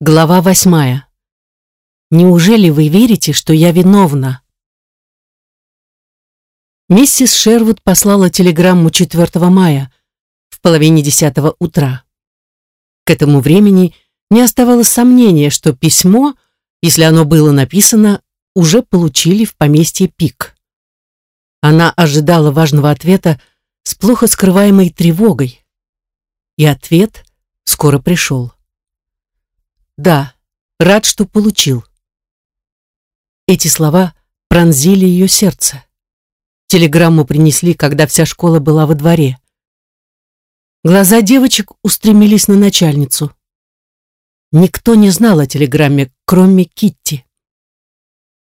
Глава восьмая. Неужели вы верите, что я виновна? Миссис Шервуд послала телеграмму 4 мая в половине десятого утра. К этому времени не оставалось сомнения, что письмо, если оно было написано, уже получили в поместье Пик. Она ожидала важного ответа с плохо скрываемой тревогой. И ответ скоро пришел. Да, рад, что получил. Эти слова пронзили ее сердце. Телеграмму принесли, когда вся школа была во дворе. Глаза девочек устремились на начальницу. Никто не знал о телеграмме, кроме Китти.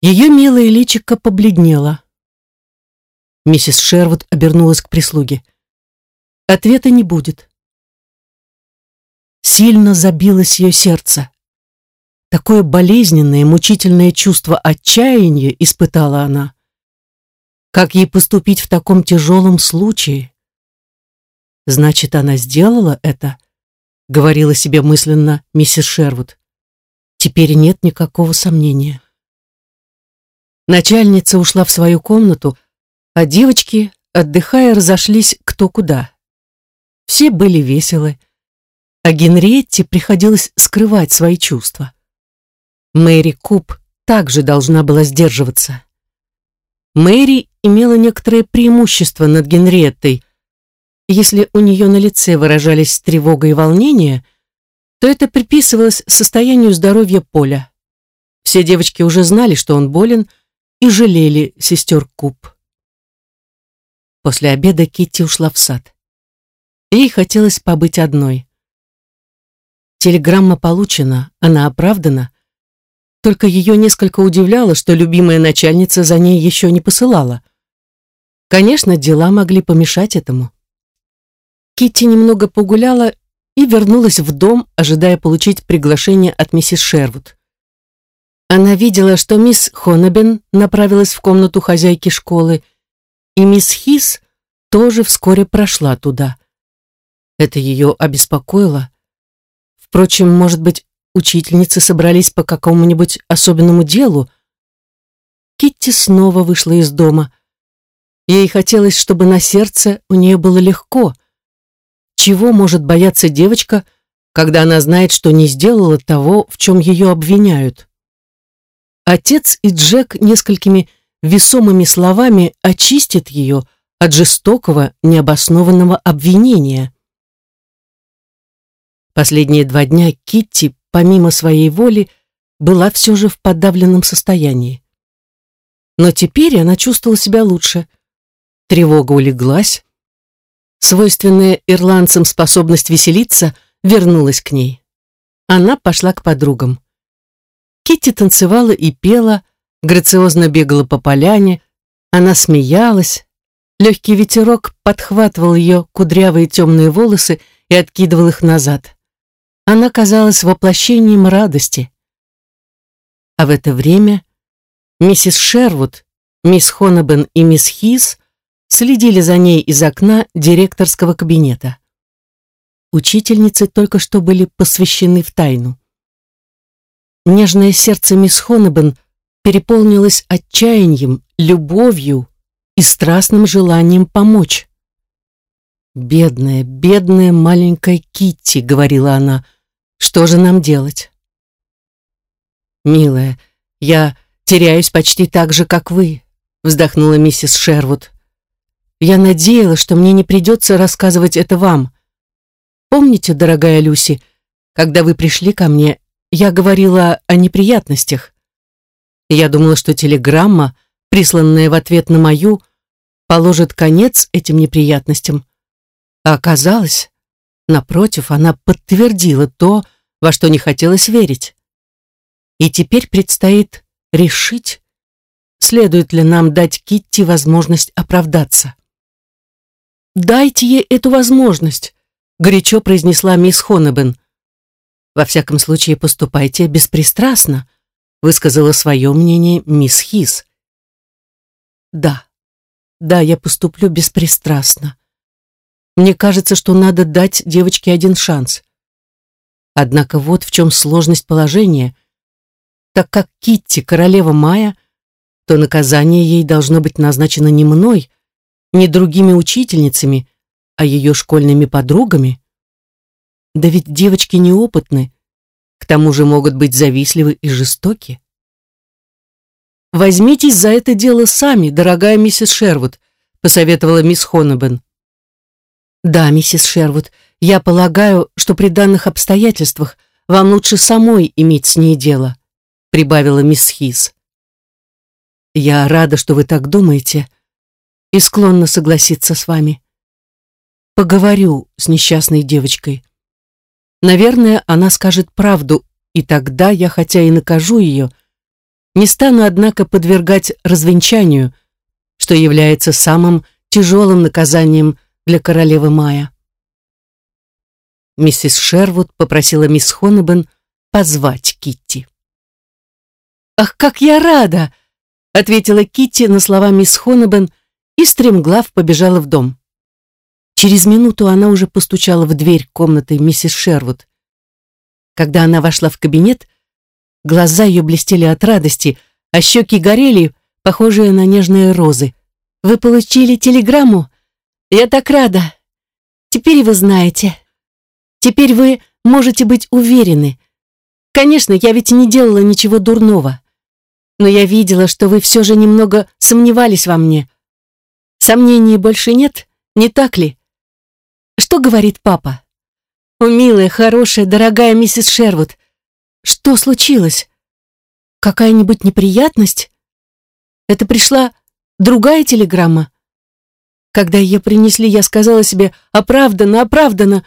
Ее милое личико побледнело. Миссис Шервуд обернулась к прислуге. Ответа не будет сильно забилось ее сердце. Такое болезненное, мучительное чувство отчаяния испытала она. Как ей поступить в таком тяжелом случае? Значит, она сделала это, говорила себе мысленно миссис Шервуд. Теперь нет никакого сомнения. Начальница ушла в свою комнату, а девочки, отдыхая, разошлись кто куда. Все были веселы, а Генриетте приходилось скрывать свои чувства. Мэри Куб также должна была сдерживаться. Мэри имела некоторое преимущество над Генриеттой. Если у нее на лице выражались тревога и волнение, то это приписывалось состоянию здоровья Поля. Все девочки уже знали, что он болен, и жалели сестер Куб. После обеда Китти ушла в сад. Ей хотелось побыть одной. Телеграмма получена, она оправдана. Только ее несколько удивляло, что любимая начальница за ней еще не посылала. Конечно, дела могли помешать этому. Китти немного погуляла и вернулась в дом, ожидая получить приглашение от миссис Шервуд. Она видела, что мисс Хонебен направилась в комнату хозяйки школы, и мисс Хис тоже вскоре прошла туда. Это ее обеспокоило. Впрочем, может быть, учительницы собрались по какому-нибудь особенному делу. Китти снова вышла из дома. Ей хотелось, чтобы на сердце у нее было легко. Чего может бояться девочка, когда она знает, что не сделала того, в чем ее обвиняют? Отец и Джек несколькими весомыми словами очистят ее от жестокого, необоснованного обвинения. Последние два дня Китти, помимо своей воли, была все же в подавленном состоянии. Но теперь она чувствовала себя лучше. Тревога улеглась. Свойственная ирландцам способность веселиться вернулась к ней. Она пошла к подругам. Китти танцевала и пела, грациозно бегала по поляне, она смеялась. Легкий ветерок подхватывал ее кудрявые темные волосы и откидывал их назад. Она казалась воплощением радости. А в это время миссис Шервуд, мисс Хонобен и мисс Хис следили за ней из окна директорского кабинета. Учительницы только что были посвящены в тайну. Нежное сердце мисс Хонобен переполнилось отчаянием, любовью и страстным желанием помочь. «Бедная, бедная маленькая Китти», — говорила она, — что же нам делать? Милая, я теряюсь почти так же, как вы, вздохнула миссис Шервуд. Я надеялась, что мне не придется рассказывать это вам. Помните, дорогая Люси, когда вы пришли ко мне, я говорила о неприятностях. Я думала, что телеграмма, присланная в ответ на мою, положит конец этим неприятностям. А оказалось, Напротив, она подтвердила то, во что не хотелось верить. И теперь предстоит решить, следует ли нам дать Китти возможность оправдаться. «Дайте ей эту возможность», — горячо произнесла мисс Хонебен. «Во всяком случае, поступайте беспристрастно», — высказала свое мнение мисс Хис. «Да, да, я поступлю беспристрастно», мне кажется, что надо дать девочке один шанс. Однако вот в чем сложность положения. Так как Китти королева Майя, то наказание ей должно быть назначено не мной, не другими учительницами, а ее школьными подругами. Да ведь девочки неопытны, к тому же могут быть завистливы и жестоки. «Возьмитесь за это дело сами, дорогая миссис Шервуд», посоветовала мисс Хоннебен. «Да, миссис Шервуд, я полагаю, что при данных обстоятельствах вам лучше самой иметь с ней дело», прибавила мисс Хис. «Я рада, что вы так думаете, и склонна согласиться с вами. Поговорю с несчастной девочкой. Наверное, она скажет правду, и тогда я, хотя и накажу ее, не стану, однако, подвергать развенчанию, что является самым тяжелым наказанием для королевы Майя. Миссис Шервуд попросила мисс Хоннебен позвать Китти. «Ах, как я рада!» — ответила Китти на слова мисс Хоннебен и стремглав побежала в дом. Через минуту она уже постучала в дверь комнаты миссис Шервуд. Когда она вошла в кабинет, глаза ее блестели от радости, а щеки горели, похожие на нежные розы. «Вы получили телеграмму? Я так рада! Теперь вы знаете. Теперь вы можете быть уверены. Конечно, я ведь не делала ничего дурного. Но я видела, что вы все же немного сомневались во мне. Сомнений больше нет, не так ли? Что говорит папа? О, милая, хорошая, дорогая миссис Шервуд, что случилось? Какая-нибудь неприятность? Это пришла другая телеграмма? Когда ее принесли, я сказала себе «оправдано, оправдано».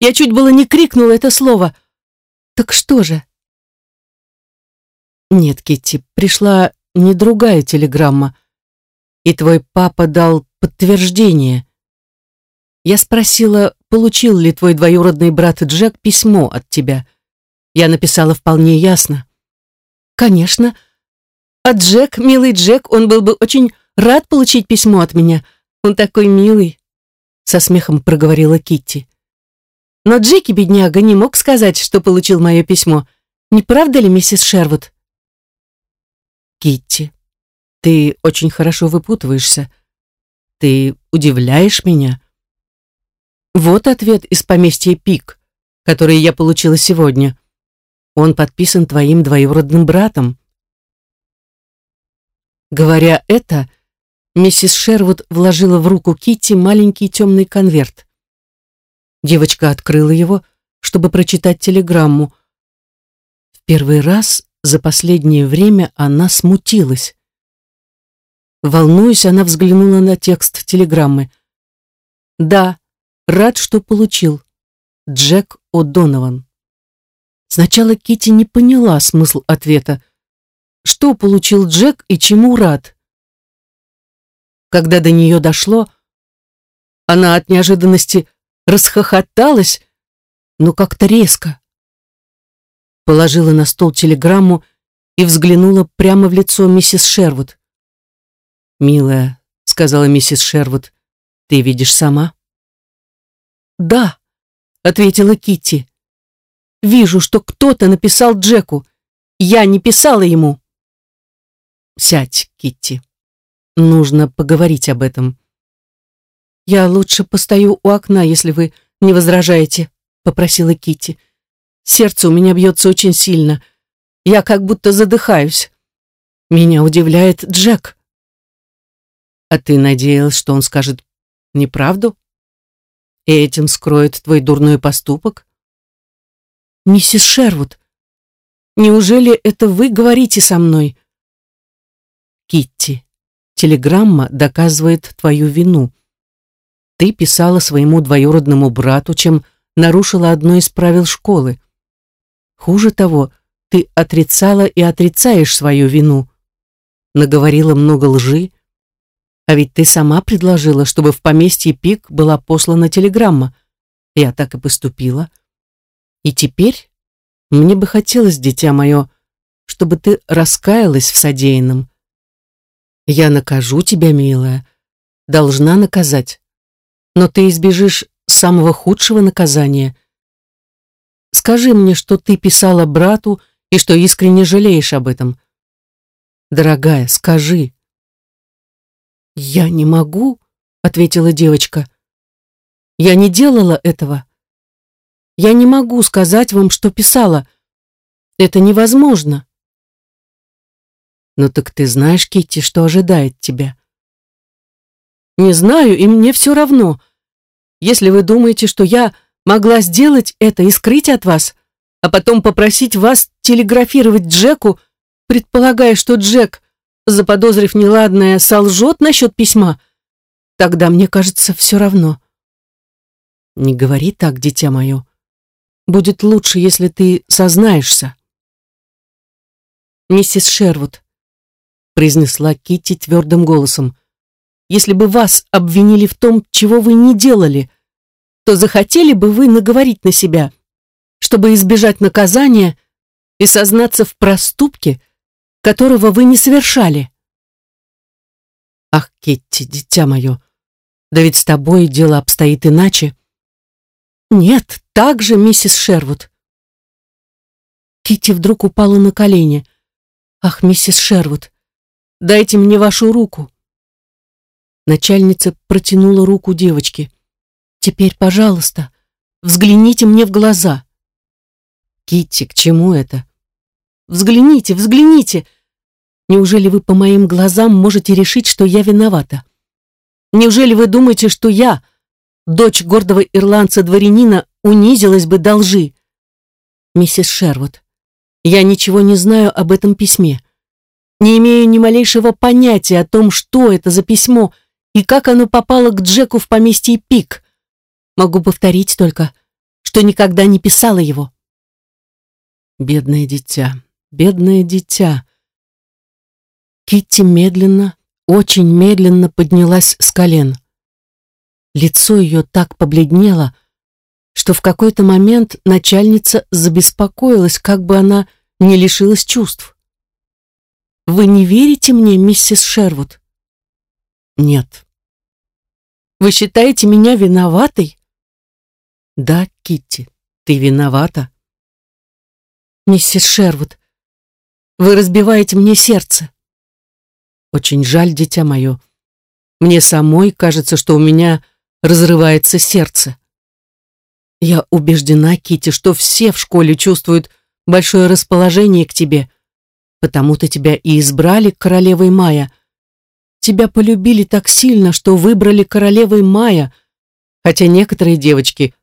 Я чуть было не крикнула это слово. Так что же? Нет, Китти, пришла не другая телеграмма. И твой папа дал подтверждение. Я спросила, получил ли твой двоюродный брат Джек письмо от тебя. Я написала вполне ясно. Конечно. А Джек, милый Джек, он был бы очень рад получить письмо от меня. Он такой милый, со смехом проговорила Китти. Но Джеки, бедняга, не мог сказать, что получил мое письмо. Не правда ли, миссис Шервуд? Китти, ты очень хорошо выпутываешься. Ты удивляешь меня. Вот ответ из поместья Пик, который я получила сегодня. Он подписан твоим двоюродным братом. Говоря это, миссис Шервуд вложила в руку Китти маленький темный конверт. Девочка открыла его, чтобы прочитать телеграмму. В первый раз за последнее время она смутилась. Волнуясь, она взглянула на текст телеграммы. «Да, Рад, что получил. Джек О'Донован. Сначала Кити не поняла смысл ответа. Что получил Джек и чему рад? Когда до нее дошло, она от неожиданности расхохоталась, но как-то резко. Положила на стол телеграмму и взглянула прямо в лицо миссис Шервуд. «Милая», — сказала миссис Шервуд, — «ты видишь сама?» «Да», — ответила Китти. «Вижу, что кто-то написал Джеку. Я не писала ему». «Сядь, Китти. Нужно поговорить об этом». «Я лучше постою у окна, если вы не возражаете», — попросила Китти. «Сердце у меня бьется очень сильно. Я как будто задыхаюсь. Меня удивляет Джек». «А ты надеялась, что он скажет неправду?» и этим скроет твой дурной поступок? Миссис Шервуд, неужели это вы говорите со мной? Китти, телеграмма доказывает твою вину. Ты писала своему двоюродному брату, чем нарушила одно из правил школы. Хуже того, ты отрицала и отрицаешь свою вину. Наговорила много лжи, а ведь ты сама предложила, чтобы в поместье Пик была послана телеграмма. Я так и поступила. И теперь мне бы хотелось, дитя мое, чтобы ты раскаялась в содеянном. Я накажу тебя, милая, должна наказать. Но ты избежишь самого худшего наказания. скажи мне, что ты писала брату и что искренне жалеешь об этом. Дорогая, скажи. Я не могу, ответила девочка. Я не делала этого. Я не могу сказать вам, что писала. Это невозможно. Ну так ты знаешь, Китти, что ожидает тебя. Не знаю, и мне все равно. Если вы думаете, что я могла сделать это и скрыть от вас, а потом попросить вас телеграфировать Джеку, предполагая, что Джек, заподозрив неладное, солжет насчет письма, тогда мне кажется все равно. Не говори так, дитя мое. Будет лучше, если ты сознаешься. Миссис Шервуд, произнесла Китти твердым голосом, если бы вас обвинили в том, чего вы не делали, то захотели бы вы наговорить на себя, чтобы избежать наказания и сознаться в проступке, которого вы не совершали. Ах, Китти, дитя мое, да ведь с тобой дело обстоит иначе. Нет, так же, миссис Шервуд. Китти вдруг упала на колени. Ах, миссис Шервуд, дайте мне вашу руку. Начальница протянула руку девочке. Теперь, пожалуйста, взгляните мне в глаза. Китти, к чему это? Взгляните, взгляните. Неужели вы по моим глазам можете решить, что я виновата? Неужели вы думаете, что я, дочь гордого ирландца-дворянина, унизилась бы до лжи? Миссис Шервуд, я ничего не знаю об этом письме. Не имею ни малейшего понятия о том, что это за письмо и как оно попало к Джеку в поместье Пик. Могу повторить только, что никогда не писала его. Бедное дитя, бедное дитя. Китти медленно, очень медленно поднялась с колен. Лицо ее так побледнело, что в какой-то момент начальница забеспокоилась, как бы она не лишилась чувств. «Вы не верите мне, миссис Шервуд?» «Нет». «Вы считаете меня виноватой?» «Да, Китти, ты виновата». «Миссис Шервуд, вы разбиваете мне сердце». «Очень жаль, дитя мое. Мне самой кажется, что у меня разрывается сердце». «Я убеждена, Кити, что все в школе чувствуют большое расположение к тебе, потому-то тебя и избрали королевой Мая. Тебя полюбили так сильно, что выбрали королевой Мая, хотя некоторые девочки,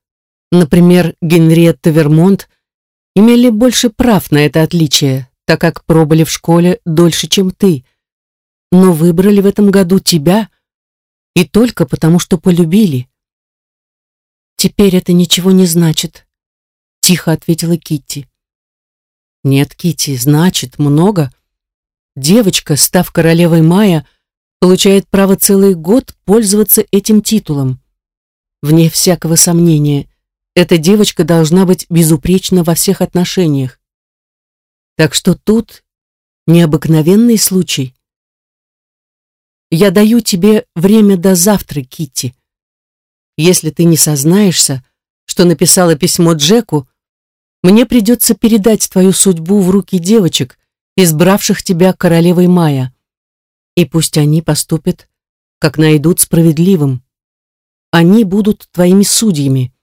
например, Генриетта Вермонт, имели больше прав на это отличие, так как пробыли в школе дольше, чем ты. Но выбрали в этом году тебя и только потому, что полюбили. Теперь это ничего не значит, тихо ответила Китти. Нет, Китти, значит много. Девочка, став королевой Мая, получает право целый год пользоваться этим титулом. Вне всякого сомнения, эта девочка должна быть безупречна во всех отношениях. Так что тут необыкновенный случай. Я даю тебе время до завтра, Китти. Если ты не сознаешься, что написала письмо Джеку, мне придется передать твою судьбу в руки девочек, избравших тебя королевой Мая. И пусть они поступят, как найдут справедливым. Они будут твоими судьями.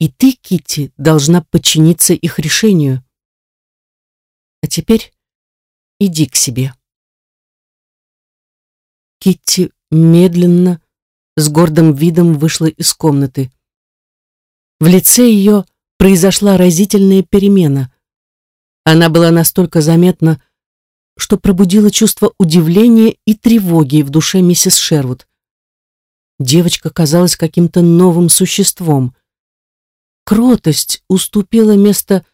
И ты, Китти, должна подчиниться их решению. А теперь иди к себе. Китти медленно, с гордым видом вышла из комнаты. В лице ее произошла разительная перемена. Она была настолько заметна, что пробудила чувство удивления и тревоги в душе миссис Шервуд. Девочка казалась каким-то новым существом кротость уступила место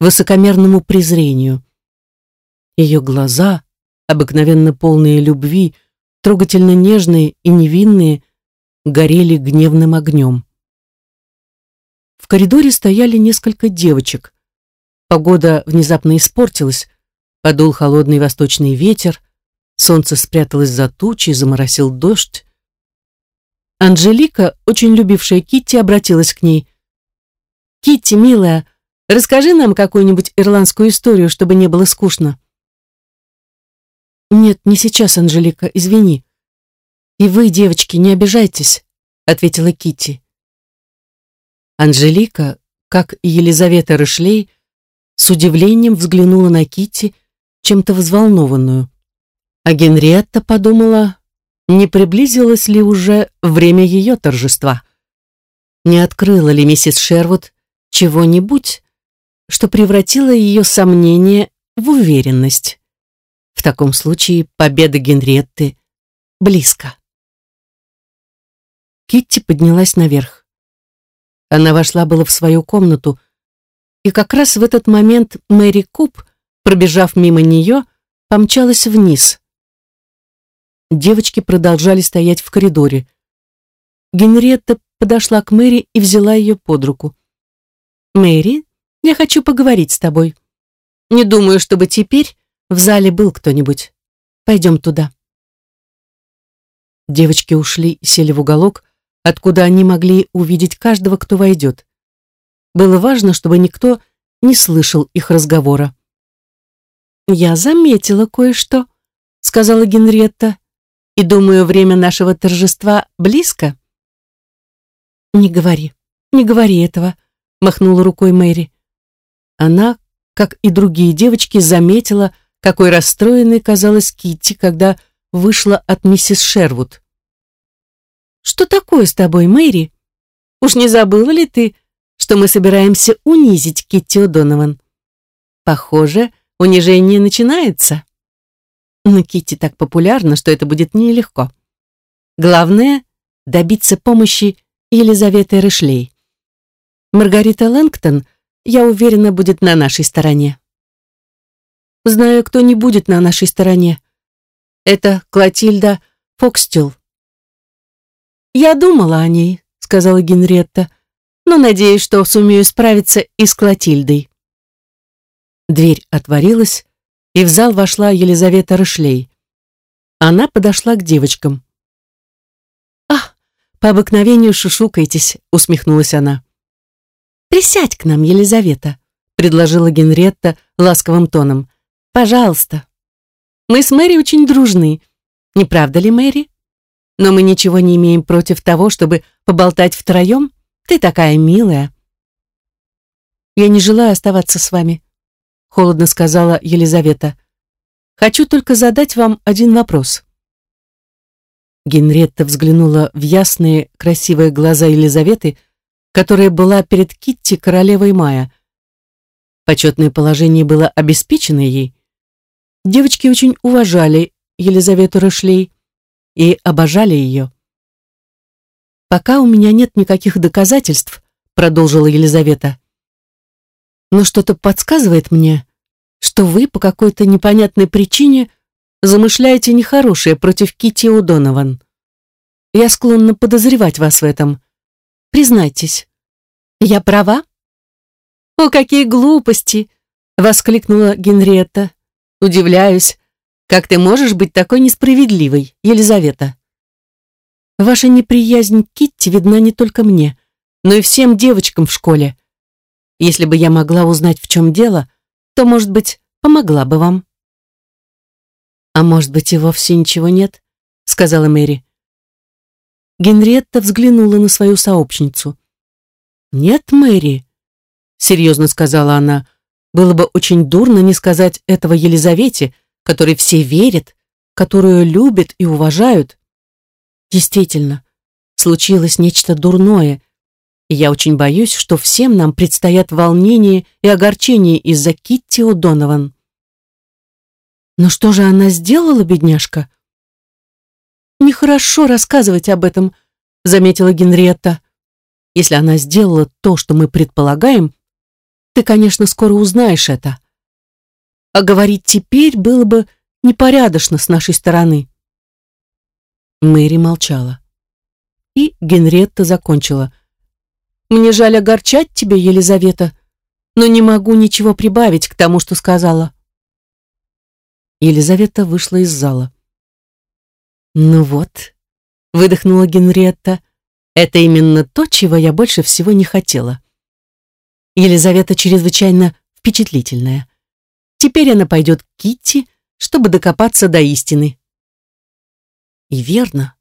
высокомерному презрению. Ее глаза, обыкновенно полные любви, трогательно нежные и невинные, горели гневным огнем. В коридоре стояли несколько девочек. Погода внезапно испортилась, подул холодный восточный ветер, солнце спряталось за тучи, заморосил дождь. Анжелика, очень любившая Китти, обратилась к ней. Китти, милая, Расскажи нам какую-нибудь ирландскую историю, чтобы не было скучно». «Нет, не сейчас, Анжелика, извини. И вы, девочки, не обижайтесь», — ответила Китти. Анжелика, как и Елизавета Рышлей, с удивлением взглянула на Китти, чем-то взволнованную. А Генриетта подумала, не приблизилось ли уже время ее торжества. Не открыла ли миссис Шервуд чего-нибудь, что превратило ее сомнение в уверенность. В таком случае победа Генриетты близко. Китти поднялась наверх. Она вошла было в свою комнату, и как раз в этот момент Мэри Куб, пробежав мимо нее, помчалась вниз. Девочки продолжали стоять в коридоре. Генриетта подошла к Мэри и взяла ее под руку. «Мэри, я хочу поговорить с тобой. Не думаю, чтобы теперь в зале был кто-нибудь. Пойдем туда». Девочки ушли и сели в уголок, откуда они могли увидеть каждого, кто войдет. Было важно, чтобы никто не слышал их разговора. «Я заметила кое-что», — сказала Генретта, «и думаю, время нашего торжества близко». «Не говори, не говори этого», — махнула рукой Мэри. Она, как и другие девочки, заметила, какой расстроенной казалась Китти, когда вышла от миссис Шервуд. «Что такое с тобой, Мэри? Уж не забыла ли ты, что мы собираемся унизить Китти О'Донован? Похоже, унижение начинается». Но Китти так популярна, что это будет нелегко. Главное — добиться помощи Елизаветы Рышлей. Маргарита Лэнгтон — я уверена, будет на нашей стороне. Знаю, кто не будет на нашей стороне. Это Клотильда Фокстюл. Я думала о ней, сказала Генретта, но надеюсь, что сумею справиться и с Клотильдой. Дверь отворилась, и в зал вошла Елизавета Рышлей. Она подошла к девочкам. «Ах, по обыкновению шушукаетесь», — усмехнулась она. «Присядь к нам, Елизавета», — предложила Генретта ласковым тоном. «Пожалуйста. Мы с Мэри очень дружны. Не правда ли, Мэри? Но мы ничего не имеем против того, чтобы поболтать втроем. Ты такая милая». «Я не желаю оставаться с вами», — холодно сказала Елизавета. «Хочу только задать вам один вопрос». Генретта взглянула в ясные, красивые глаза Елизаветы, которая была перед Китти королевой Мая. Почетное положение было обеспечено ей. Девочки очень уважали Елизавету Рышлей и обожали ее. «Пока у меня нет никаких доказательств», продолжила Елизавета. «Но что-то подсказывает мне, что вы по какой-то непонятной причине замышляете нехорошее против Кити Удонован. Я склонна подозревать вас в этом. Признайтесь, я права? О, какие глупости! Воскликнула Генриетта. Удивляюсь, как ты можешь быть такой несправедливой, Елизавета? Ваша неприязнь Китти видна не только мне, но и всем девочкам в школе. Если бы я могла узнать, в чем дело, то, может быть, помогла бы вам. А может быть, и вовсе ничего нет, сказала Мэри. Генриетта взглянула на свою сообщницу. «Нет, Мэри», — серьезно сказала она, — «было бы очень дурно не сказать этого Елизавете, которой все верят, которую любят и уважают. Действительно, случилось нечто дурное, и я очень боюсь, что всем нам предстоят волнения и огорчения из-за Китти О'Донован». «Но что же она сделала, бедняжка?» «Нехорошо рассказывать об этом», — заметила Генриетта. «Если она сделала то, что мы предполагаем, ты, конечно, скоро узнаешь это. А говорить теперь было бы непорядочно с нашей стороны». Мэри молчала. И Генриетта закончила. «Мне жаль огорчать тебя, Елизавета, но не могу ничего прибавить к тому, что сказала». Елизавета вышла из зала. «Ну вот», — выдохнула Генриетта, — «это именно то, чего я больше всего не хотела». Елизавета чрезвычайно впечатлительная. Теперь она пойдет к Китти, чтобы докопаться до истины. И верно.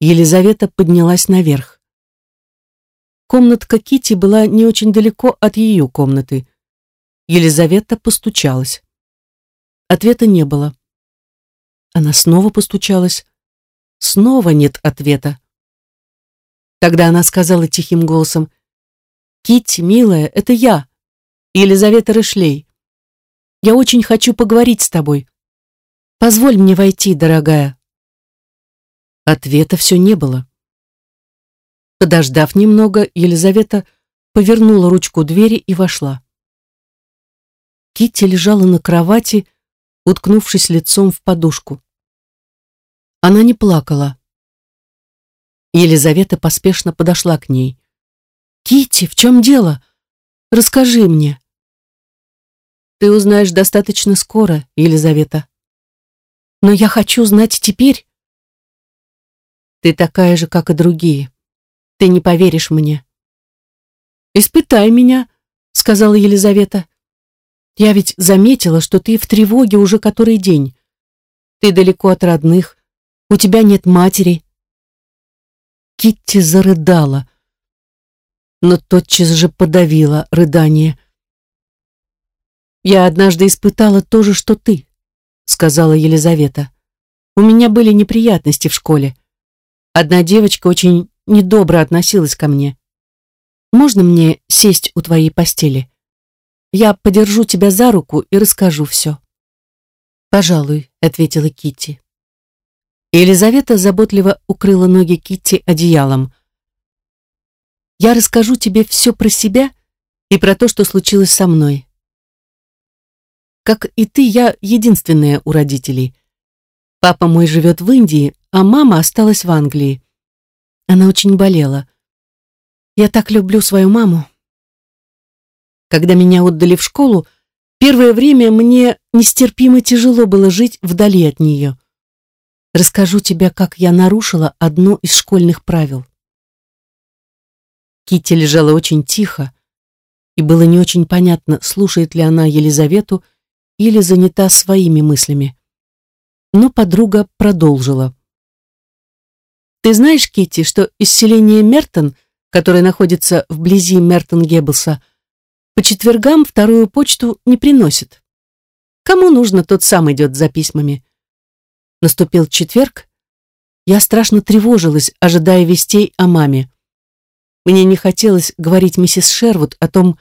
Елизавета поднялась наверх. Комнатка Кити была не очень далеко от ее комнаты. Елизавета постучалась. Ответа не было. Она снова постучалась. Снова нет ответа. Тогда она сказала тихим голосом, «Китти, милая, это я, Елизавета Рышлей. Я очень хочу поговорить с тобой. Позволь мне войти, дорогая». Ответа все не было. Подождав немного, Елизавета повернула ручку двери и вошла. Китти лежала на кровати, уткнувшись лицом в подушку. Она не плакала. Елизавета поспешно подошла к ней. Китти, в чем дело? Расскажи мне. Ты узнаешь достаточно скоро, Елизавета. Но я хочу знать теперь. Ты такая же, как и другие. Ты не поверишь мне. Испытай меня, сказала Елизавета. Я ведь заметила, что ты в тревоге уже который день. Ты далеко от родных, у тебя нет матери. Китти зарыдала, но тотчас же подавила рыдание. «Я однажды испытала то же, что ты», — сказала Елизавета. «У меня были неприятности в школе. Одна девочка очень недобро относилась ко мне. Можно мне сесть у твоей постели? Я подержу тебя за руку и расскажу все». «Пожалуй», — ответила Китти. Елизавета заботливо укрыла ноги Китти одеялом. «Я расскажу тебе все про себя и про то, что случилось со мной. Как и ты, я единственная у родителей. Папа мой живет в Индии, а мама осталась в Англии. Она очень болела. Я так люблю свою маму. Когда меня отдали в школу, первое время мне нестерпимо тяжело было жить вдали от нее расскажу тебе, как я нарушила одно из школьных правил. Китти лежала очень тихо, и было не очень понятно, слушает ли она Елизавету или занята своими мыслями. Но подруга продолжила. «Ты знаешь, Китти, что из селения Мертон, которое находится вблизи Мертон-Геббелса, по четвергам вторую почту не приносит? Кому нужно, тот сам идет за письмами. Наступил четверг. Я страшно тревожилась, ожидая вестей о маме. Мне не хотелось говорить миссис Шервуд о том,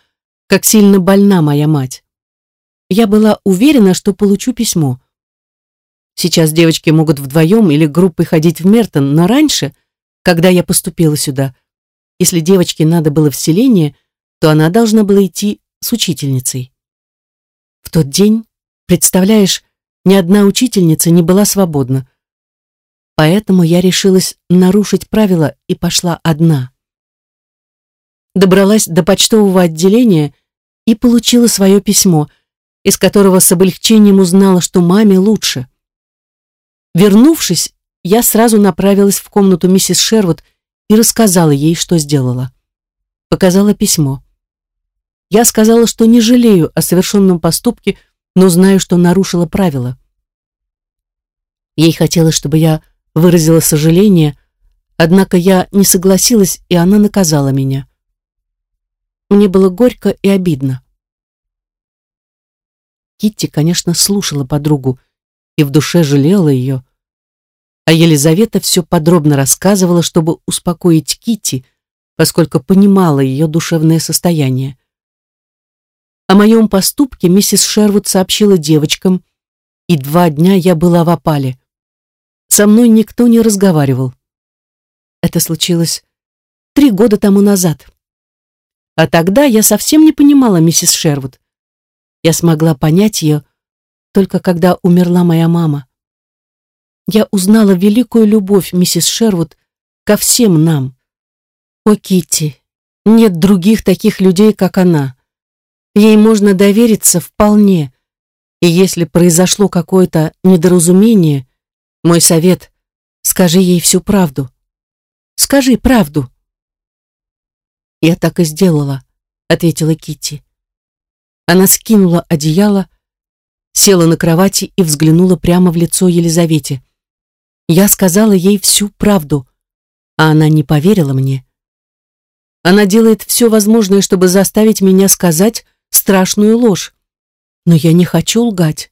как сильно больна моя мать. Я была уверена, что получу письмо. Сейчас девочки могут вдвоем или группой ходить в Мертон, но раньше, когда я поступила сюда, если девочке надо было в селение, то она должна была идти с учительницей. В тот день, представляешь, ни одна учительница не была свободна. Поэтому я решилась нарушить правила и пошла одна. Добралась до почтового отделения и получила свое письмо, из которого с облегчением узнала, что маме лучше. Вернувшись, я сразу направилась в комнату миссис Шервуд и рассказала ей, что сделала. Показала письмо. Я сказала, что не жалею о совершенном поступке, но знаю, что нарушила правила. Ей хотелось, чтобы я выразила сожаление, однако я не согласилась, и она наказала меня. Мне было горько и обидно. Китти, конечно, слушала подругу и в душе жалела ее, а Елизавета все подробно рассказывала, чтобы успокоить Китти, поскольку понимала ее душевное состояние. О моем поступке миссис Шервуд сообщила девочкам, и два дня я была в опале. Со мной никто не разговаривал. Это случилось три года тому назад. А тогда я совсем не понимала миссис Шервуд. Я смогла понять ее только когда умерла моя мама. Я узнала великую любовь миссис Шервуд ко всем нам. О, Китти, нет других таких людей, как она. Ей можно довериться вполне. И если произошло какое-то недоразумение, мой совет — скажи ей всю правду. Скажи правду. Я так и сделала. ответила Китти. Она скинула одеяло, села на кровати и взглянула прямо в лицо Елизавете. Я сказала ей всю правду, а она не поверила мне. Она делает все возможное, чтобы заставить меня сказать страшную ложь. Но я не хочу лгать.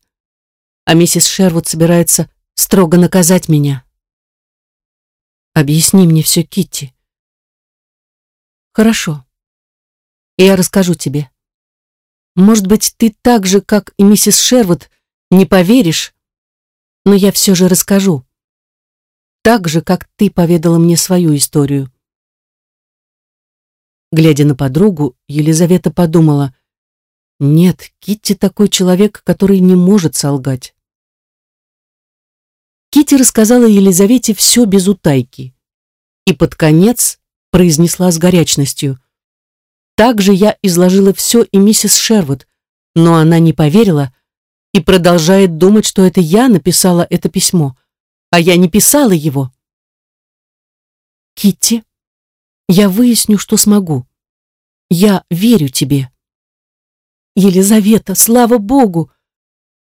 А миссис Шервуд собирается строго наказать меня. Объясни мне все, Китти. Хорошо. Я расскажу тебе. Может быть, ты так же, как и миссис Шервуд, не поверишь, но я все же расскажу. Так же, как ты поведала мне свою историю. Глядя на подругу, Елизавета подумала, нет, Китти такой человек, который не может солгать. Китти рассказала Елизавете все без утайки и под конец произнесла с горячностью. Также я изложила все и миссис Шервуд, но она не поверила и продолжает думать, что это я написала это письмо, а я не писала его. Китти, я выясню, что смогу. Я верю тебе. Елизавета, слава богу!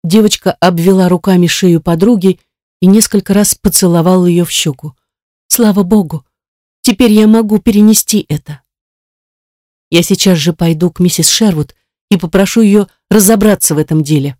Девочка обвела руками шею подруги и несколько раз поцеловала ее в щеку. Слава богу! Теперь я могу перенести это. Я сейчас же пойду к миссис Шервуд и попрошу ее разобраться в этом деле.